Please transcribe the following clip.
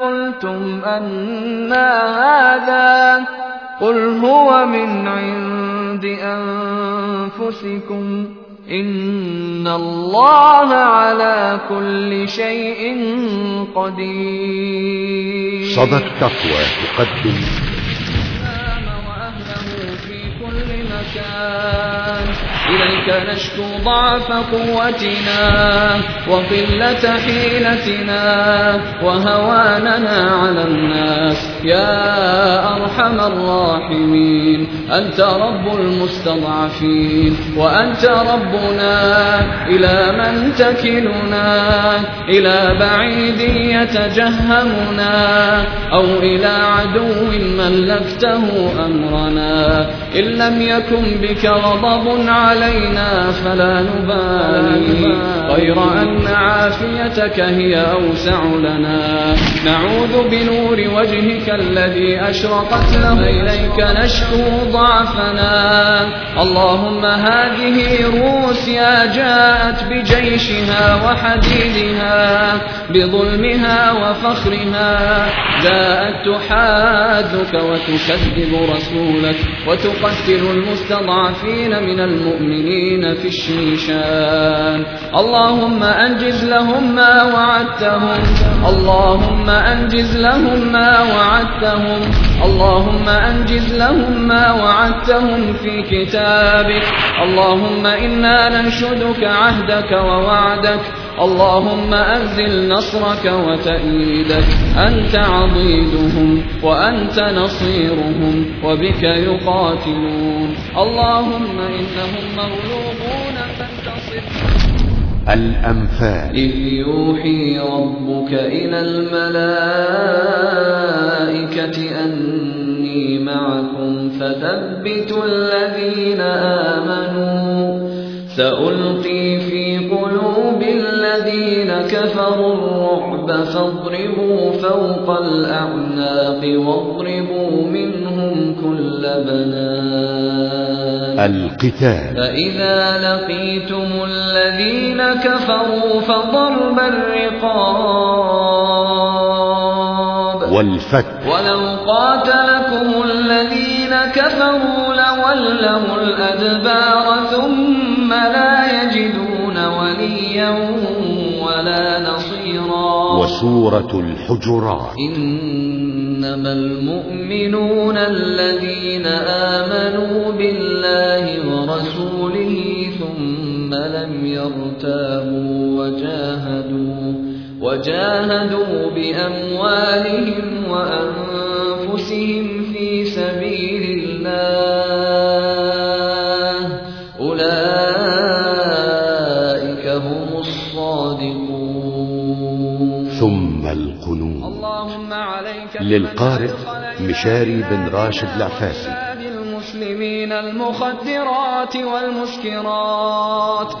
قُلْتُمْ أَنَّىٰ هَٰذَا ۖ قُلْ هُوَ مِنْ عِندِ أَنفُسِكُمْ ۗ إِنَّ اللَّهَ عَلَىٰ كُلِّ شَيْءٍ قَدِيرٌ صدى التقوى تقدم وأهله في كل مكان. إليك نشكو ضعف قوتنا وقلة حيلتنا وهواننا على الناس. يا أرحم الراحمين. أنت رب المستضعفين وأنت ربنا إلى من تكلنا إلى بعيد يتجهمنا أو إلى عدو ملكته أمرنا إن لم يكن بك غضب علينا فلا نبالي غير أن عافيتك هي أوسع لنا نعوذ بنور وجهك الذي أشرقت له إليك نشكو ضعفنا. اللهم هذه روسيا جاءت بجيشها وحديدها بظلمها وفخرها. جاءت تحادك وتكذب رسولك وتقتل المستضعفين من المؤمنين في الشيشان. اللهم أنجز لهم ما وعدتهم. اللهم أنجز لهم ما وعدتهم. اللهم أنجز لهم ما وعدتهم في كتابك. اللهم إنا ننشدك عهدك ووعدك. اللهم أنزل نصرك وتأييدك. أنت عضيدهم وأنت نصيرهم وبك يقاتلون. اللهم إنهم مغلوبون فانتصر. الأنفال. إذ يوحي ربك إلى الملائكة معكم فثبتوا الذين آمنوا. سألقي في قلوب الذين كفروا الرعب فاضربوا فوق الأعناق واضربوا منهم كل بنان. القتال. فإذا لقيتم الذين كفروا فضرب الرقاب. والفك ولو قاتلكم الذين كفروا لولوا الأدبار ثم لا يجدون وليا ولا نصيرا. وسورة الحجرات. إنما المؤمنون الذين آمنوا بالله ورسوله ثم لم يرتابوا وجاهدوا وجاهدوا بأموالهم وأنفسهم أولئك هم الصادقون. ثم القنوت. اللهم عليك للقارئ مشاري بن راشد العفاسي. المسلمين المخدرات والمسكرات.